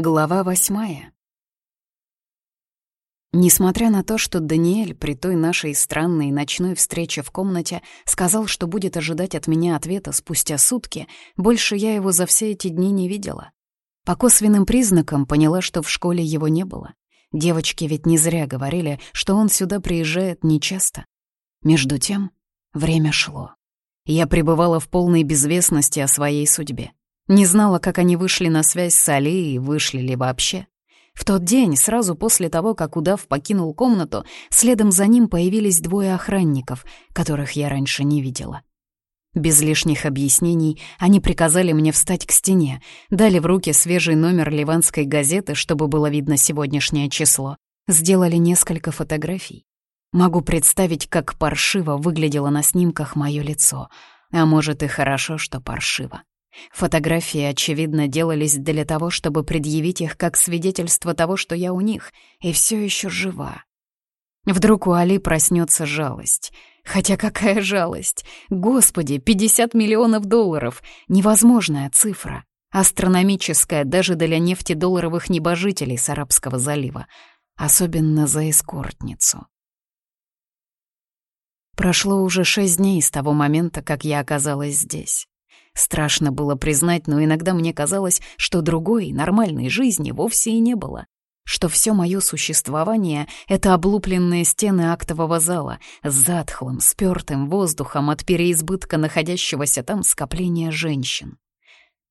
Глава восьмая. Несмотря на то, что Даниэль при той нашей странной ночной встрече в комнате сказал, что будет ожидать от меня ответа спустя сутки, больше я его за все эти дни не видела. По косвенным признакам поняла, что в школе его не было. Девочки ведь не зря говорили, что он сюда приезжает нечасто. Между тем, время шло. Я пребывала в полной безвестности о своей судьбе. Не знала, как они вышли на связь с и вышли ли вообще. В тот день, сразу после того, как удав покинул комнату, следом за ним появились двое охранников, которых я раньше не видела. Без лишних объяснений они приказали мне встать к стене, дали в руки свежий номер ливанской газеты, чтобы было видно сегодняшнее число, сделали несколько фотографий. Могу представить, как паршиво выглядело на снимках мое лицо. А может и хорошо, что паршиво. Фотографии, очевидно, делались для того, чтобы предъявить их как свидетельство того, что я у них, и все еще жива. Вдруг у Али проснется жалость. Хотя какая жалость? Господи, 50 миллионов долларов! Невозможная цифра. Астрономическая даже для нефтедолларовых небожителей с Арабского залива. Особенно за эскортницу. Прошло уже шесть дней с того момента, как я оказалась здесь. Страшно было признать, но иногда мне казалось, что другой, нормальной жизни вовсе и не было. Что все мое существование — это облупленные стены актового зала с затхлым, спёртым воздухом от переизбытка находящегося там скопления женщин.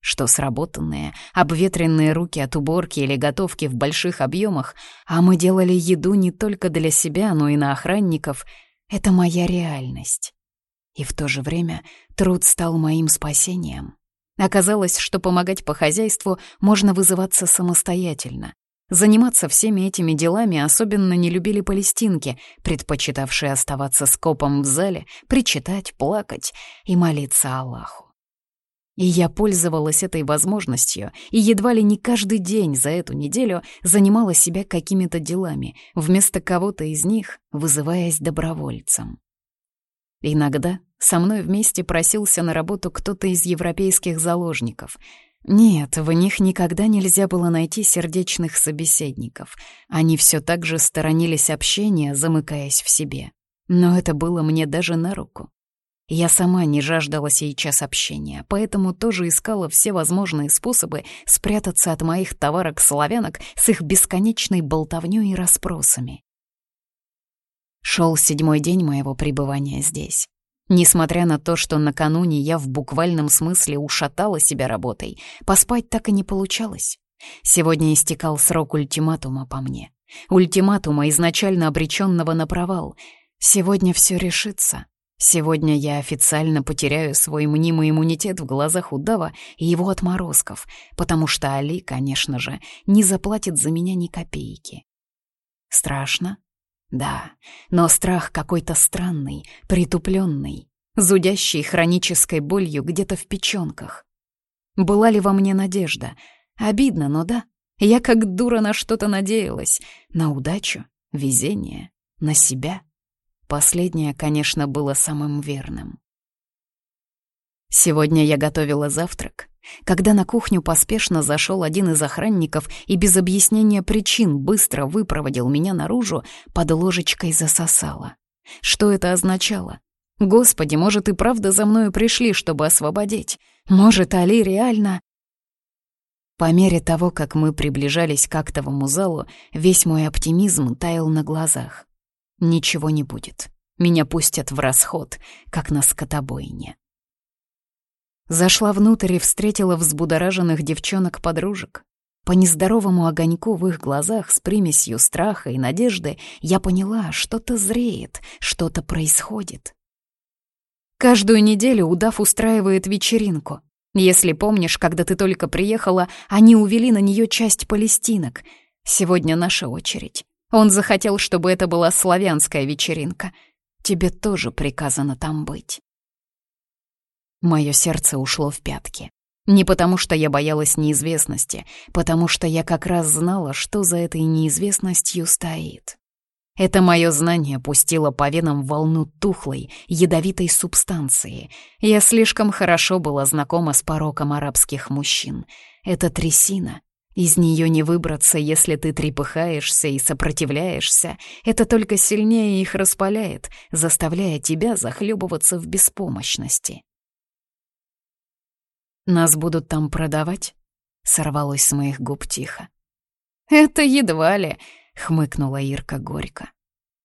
Что сработанные, обветренные руки от уборки или готовки в больших объемах, а мы делали еду не только для себя, но и на охранников — это моя реальность. И в то же время труд стал моим спасением. Оказалось, что помогать по хозяйству можно вызываться самостоятельно. Заниматься всеми этими делами особенно не любили палестинки, предпочитавшие оставаться скопом в зале, причитать, плакать и молиться Аллаху. И я пользовалась этой возможностью и едва ли не каждый день за эту неделю занимала себя какими-то делами, вместо кого-то из них вызываясь добровольцем. Иногда со мной вместе просился на работу кто-то из европейских заложников. Нет, в них никогда нельзя было найти сердечных собеседников. Они все так же сторонились общения, замыкаясь в себе. Но это было мне даже на руку. Я сама не жаждала сейчас общения, поэтому тоже искала все возможные способы спрятаться от моих товарок-славянок с их бесконечной болтовнёй и расспросами. Шел седьмой день моего пребывания здесь. Несмотря на то, что накануне я в буквальном смысле ушатала себя работой, поспать так и не получалось. Сегодня истекал срок ультиматума по мне. Ультиматума, изначально обреченного на провал. Сегодня все решится. Сегодня я официально потеряю свой мнимый иммунитет в глазах удава и его отморозков, потому что Али, конечно же, не заплатит за меня ни копейки. Страшно? Да, но страх какой-то странный, притупленный, зудящий хронической болью где-то в печенках. Была ли во мне надежда? Обидно, но да. Я как дура на что-то надеялась. На удачу, везение, на себя. Последнее, конечно, было самым верным. Сегодня я готовила завтрак, когда на кухню поспешно зашел один из охранников и без объяснения причин быстро выпроводил меня наружу, под ложечкой засосало. Что это означало? Господи, может и правда за мною пришли, чтобы освободить? Может, Али реально... По мере того, как мы приближались к актовому залу, весь мой оптимизм таял на глазах. Ничего не будет. Меня пустят в расход, как на скотобойне. Зашла внутрь и встретила взбудораженных девчонок-подружек. По нездоровому огоньку в их глазах с примесью страха и надежды я поняла, что-то зреет, что-то происходит. Каждую неделю удав устраивает вечеринку. Если помнишь, когда ты только приехала, они увели на нее часть палестинок. Сегодня наша очередь. Он захотел, чтобы это была славянская вечеринка. Тебе тоже приказано там быть. Мое сердце ушло в пятки. Не потому, что я боялась неизвестности, потому что я как раз знала, что за этой неизвестностью стоит. Это мое знание пустило по венам волну тухлой, ядовитой субстанции. Я слишком хорошо была знакома с пороком арабских мужчин. Это трясина, Из нее не выбраться, если ты трепыхаешься и сопротивляешься. Это только сильнее их распаляет, заставляя тебя захлебываться в беспомощности. «Нас будут там продавать?» — сорвалось с моих губ тихо. «Это едва ли», — хмыкнула Ирка горько.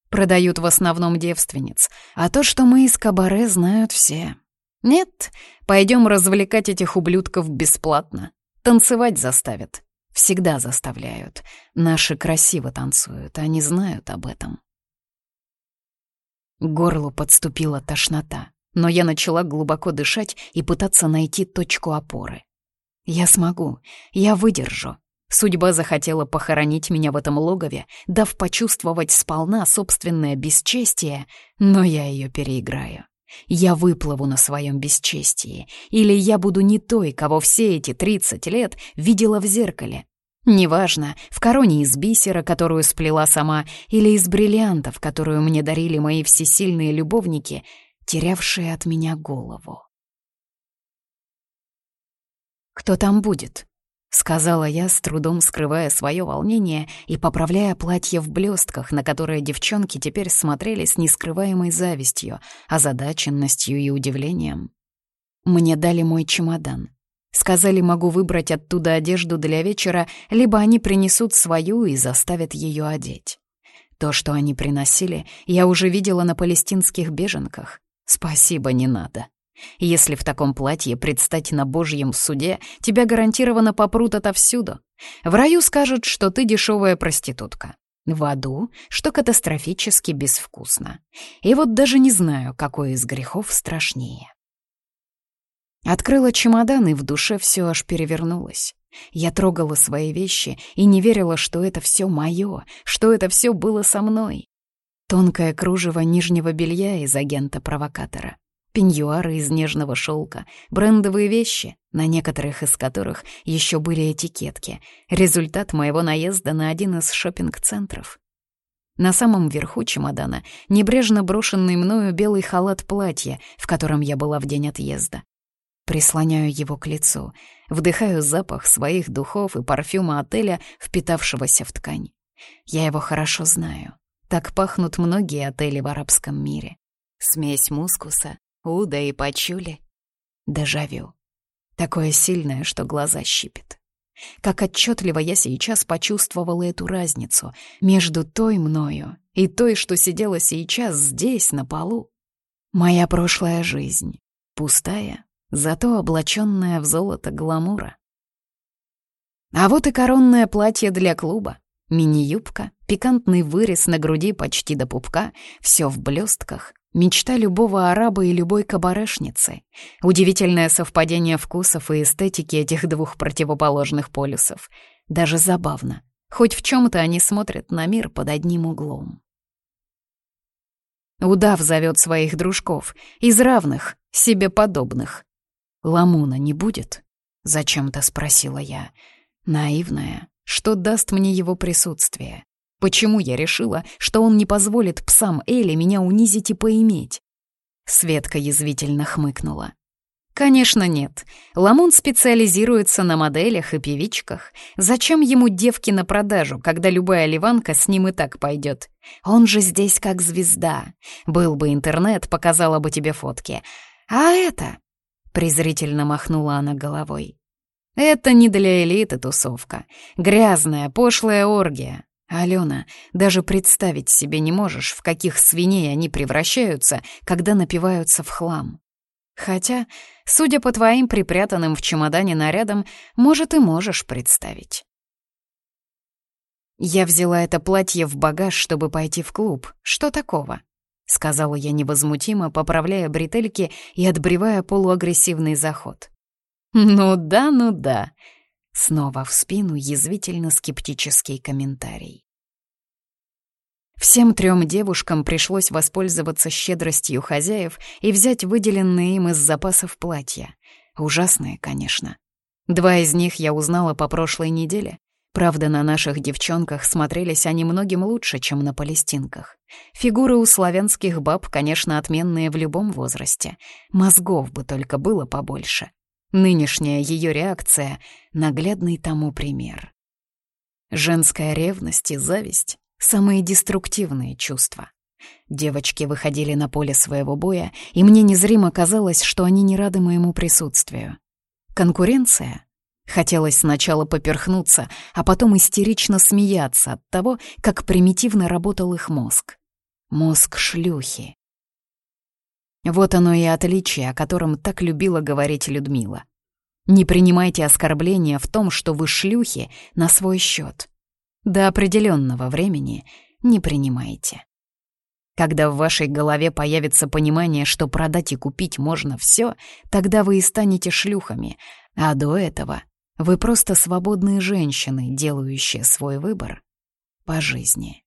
«Продают в основном девственниц, а то, что мы из кабаре, знают все. Нет, пойдем развлекать этих ублюдков бесплатно. Танцевать заставят. Всегда заставляют. Наши красиво танцуют, они знают об этом. Горлу подступила тошнота, но я начала глубоко дышать и пытаться найти точку опоры. Я смогу, я выдержу. Судьба захотела похоронить меня в этом логове, дав почувствовать сполна собственное бесчестие, но я ее переиграю. Я выплыву на своем бесчестии, или я буду не той, кого все эти 30 лет видела в зеркале. Неважно, в короне из бисера, которую сплела сама, или из бриллиантов, которую мне дарили мои всесильные любовники, терявшие от меня голову. «Кто там будет?» — сказала я, с трудом скрывая свое волнение и поправляя платье в блестках, на которое девчонки теперь смотрели с нескрываемой завистью, озадаченностью и удивлением. Мне дали мой чемодан. Сказали, могу выбрать оттуда одежду для вечера, либо они принесут свою и заставят ее одеть. То, что они приносили, я уже видела на палестинских беженках. Спасибо, не надо. Если в таком платье предстать на Божьем суде, тебя гарантированно попрут отовсюду. В раю скажут, что ты дешевая проститутка. В аду, что катастрофически безвкусно. И вот даже не знаю, какой из грехов страшнее. Открыла чемодан, и в душе все аж перевернулось. Я трогала свои вещи и не верила, что это все мое, что это все было со мной. Тонкое кружево нижнего белья из агента-провокатора пеньюары из нежного шелка, брендовые вещи, на некоторых из которых еще были этикетки, результат моего наезда на один из шопинг-центров. На самом верху чемодана небрежно брошенный мною белый халат платья, в котором я была в день отъезда. Прислоняю его к лицу, вдыхаю запах своих духов и парфюма отеля, впитавшегося в ткань. Я его хорошо знаю. Так пахнут многие отели в арабском мире. Смесь мускуса, Уда и Пачули. Дежавю. Такое сильное, что глаза щипет. Как отчетливо я сейчас почувствовала эту разницу между той мною и той, что сидела сейчас здесь, на полу. Моя прошлая жизнь. Пустая, зато облаченная в золото гламура. А вот и коронное платье для клуба. Мини-юбка, пикантный вырез на груди почти до пупка, все в блестках, Мечта любого араба и любой кабарешницы. Удивительное совпадение вкусов и эстетики этих двух противоположных полюсов. Даже забавно. Хоть в чем то они смотрят на мир под одним углом. Удав зовет своих дружков, из равных, себе подобных. «Ламуна не будет?» — зачем-то спросила я. Наивная, что даст мне его присутствие? Почему я решила, что он не позволит псам Эли меня унизить и поиметь? Светка язвительно хмыкнула. Конечно, нет. Ламун специализируется на моделях и певичках. Зачем ему девки на продажу, когда любая ливанка с ним и так пойдет? Он же здесь как звезда. Был бы интернет, показала бы тебе фотки. А это... Презрительно махнула она головой. Это не для элиты тусовка. Грязная, пошлая оргия. Алена, даже представить себе не можешь, в каких свиней они превращаются, когда напиваются в хлам. Хотя, судя по твоим припрятанным в чемодане нарядам, может, и можешь представить. «Я взяла это платье в багаж, чтобы пойти в клуб. Что такого?» — сказала я невозмутимо, поправляя бретельки и отбревая полуагрессивный заход. «Ну да, ну да», Снова в спину язвительно-скептический комментарий. Всем трем девушкам пришлось воспользоваться щедростью хозяев и взять выделенные им из запасов платья. Ужасные, конечно. Два из них я узнала по прошлой неделе. Правда, на наших девчонках смотрелись они многим лучше, чем на палестинках. Фигуры у славянских баб, конечно, отменные в любом возрасте. Мозгов бы только было побольше. Нынешняя ее реакция — наглядный тому пример. Женская ревность и зависть — самые деструктивные чувства. Девочки выходили на поле своего боя, и мне незримо казалось, что они не рады моему присутствию. Конкуренция? Хотелось сначала поперхнуться, а потом истерично смеяться от того, как примитивно работал их мозг. Мозг шлюхи. Вот оно и отличие, о котором так любила говорить Людмила. Не принимайте оскорбления в том, что вы шлюхи, на свой счет. До определенного времени не принимайте. Когда в вашей голове появится понимание, что продать и купить можно все, тогда вы и станете шлюхами, а до этого вы просто свободные женщины, делающие свой выбор по жизни.